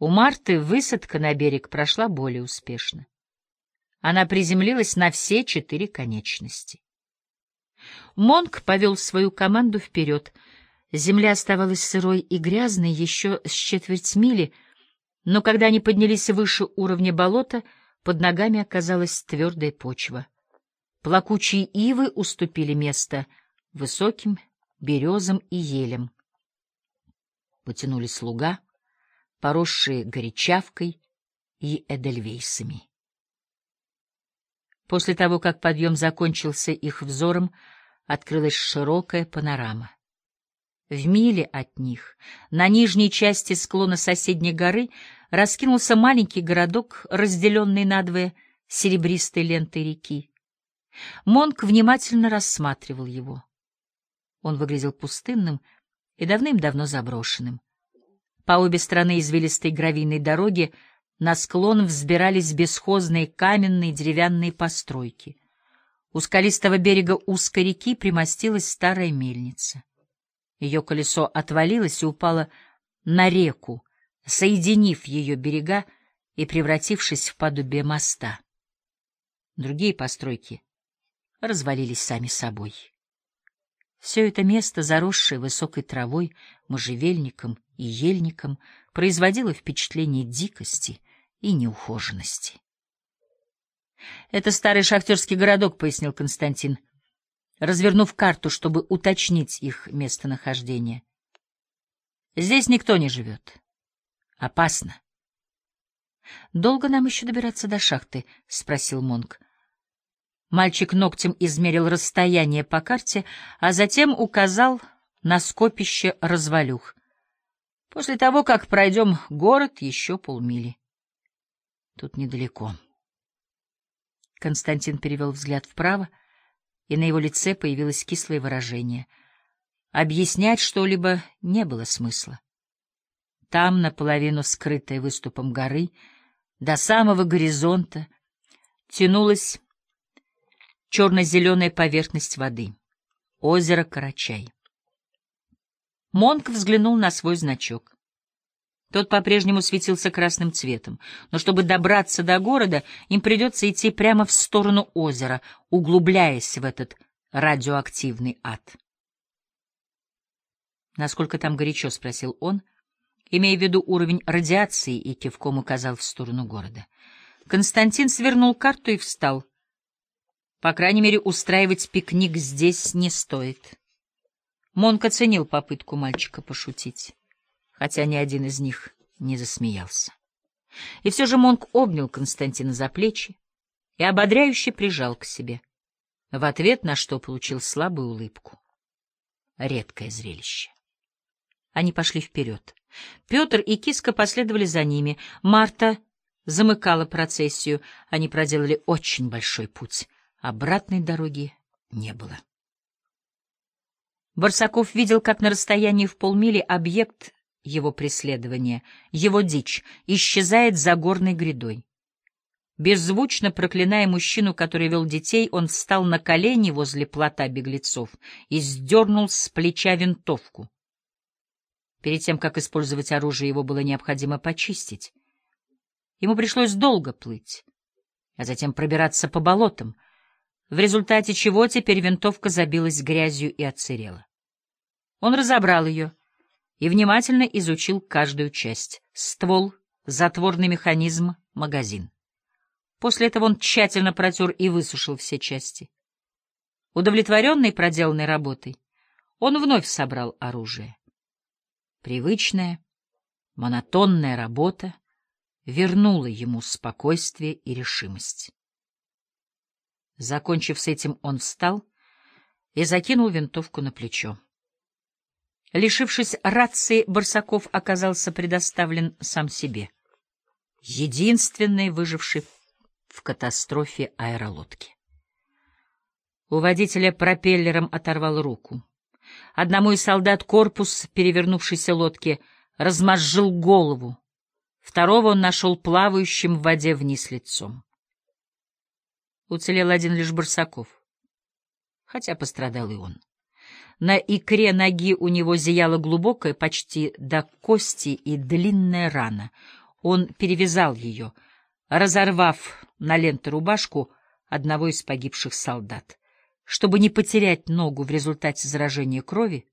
У Марты высадка на берег прошла более успешно. Она приземлилась на все четыре конечности. Монк повел свою команду вперед. Земля оставалась сырой и грязной еще с четверть мили, но когда они поднялись выше уровня болота, под ногами оказалась твердая почва. Плакучие ивы уступили место высоким березам и елям. Потянулись луга, поросшие горячавкой и эдельвейсами. После того, как подъем закончился их взором, открылась широкая панорама. В миле от них, на нижней части склона соседней горы, раскинулся маленький городок, разделенный надвое серебристой лентой реки. Монк внимательно рассматривал его. Он выглядел пустынным и давным-давно заброшенным. По обе стороны извилистой гравийной дороги на склон взбирались бесхозные каменные деревянные постройки. У скалистого берега узкой реки примостилась старая мельница. Ее колесо отвалилось и упало на реку, соединив ее берега и превратившись в подобие моста. Другие постройки развалились сами собой. Все это место, заросшее высокой травой, можжевельником и ельником, производило впечатление дикости и неухоженности. «Это старый шахтерский городок», — пояснил Константин, развернув карту, чтобы уточнить их местонахождение. «Здесь никто не живет. Опасно». «Долго нам еще добираться до шахты?» — спросил Монк. Мальчик ногтем измерил расстояние по карте, а затем указал на скопище развалюх. После того, как пройдем город, еще полмили. Тут недалеко. Константин перевел взгляд вправо, и на его лице появилось кислое выражение. Объяснять что-либо не было смысла. Там, наполовину скрытая выступом горы, до самого горизонта, тянулась черно-зеленая поверхность воды. Озеро Карачай. Монк взглянул на свой значок. Тот по-прежнему светился красным цветом, но чтобы добраться до города, им придется идти прямо в сторону озера, углубляясь в этот радиоактивный ад. «Насколько там горячо?» — спросил он, имея в виду уровень радиации, и кивком указал в сторону города. Константин свернул карту и встал. По крайней мере, устраивать пикник здесь не стоит. Монк оценил попытку мальчика пошутить, хотя ни один из них не засмеялся. И все же Монк обнял Константина за плечи и ободряюще прижал к себе, в ответ на что получил слабую улыбку. Редкое зрелище. Они пошли вперед. Петр и Киска последовали за ними. Марта замыкала процессию. Они проделали очень большой путь. Обратной дороги не было. Барсаков видел, как на расстоянии в полмили объект его преследования, его дичь, исчезает за горной грядой. Беззвучно проклиная мужчину, который вел детей, он встал на колени возле плота беглецов и сдернул с плеча винтовку. Перед тем, как использовать оружие, его было необходимо почистить. Ему пришлось долго плыть, а затем пробираться по болотам — в результате чего теперь винтовка забилась грязью и отсырела. Он разобрал ее и внимательно изучил каждую часть — ствол, затворный механизм, магазин. После этого он тщательно протер и высушил все части. Удовлетворенный проделанной работой, он вновь собрал оружие. Привычная, монотонная работа вернула ему спокойствие и решимость. Закончив с этим, он встал и закинул винтовку на плечо. Лишившись рации, Барсаков оказался предоставлен сам себе. Единственный выживший в катастрофе аэролодки. У водителя пропеллером оторвал руку. Одному из солдат корпус перевернувшейся лодки размозжил голову. Второго он нашел плавающим в воде вниз лицом. Уцелел один лишь Барсаков. Хотя пострадал и он. На икре ноги у него зияла глубокая, почти до кости, и длинная рана. Он перевязал ее, разорвав на ленты рубашку одного из погибших солдат. Чтобы не потерять ногу в результате заражения крови,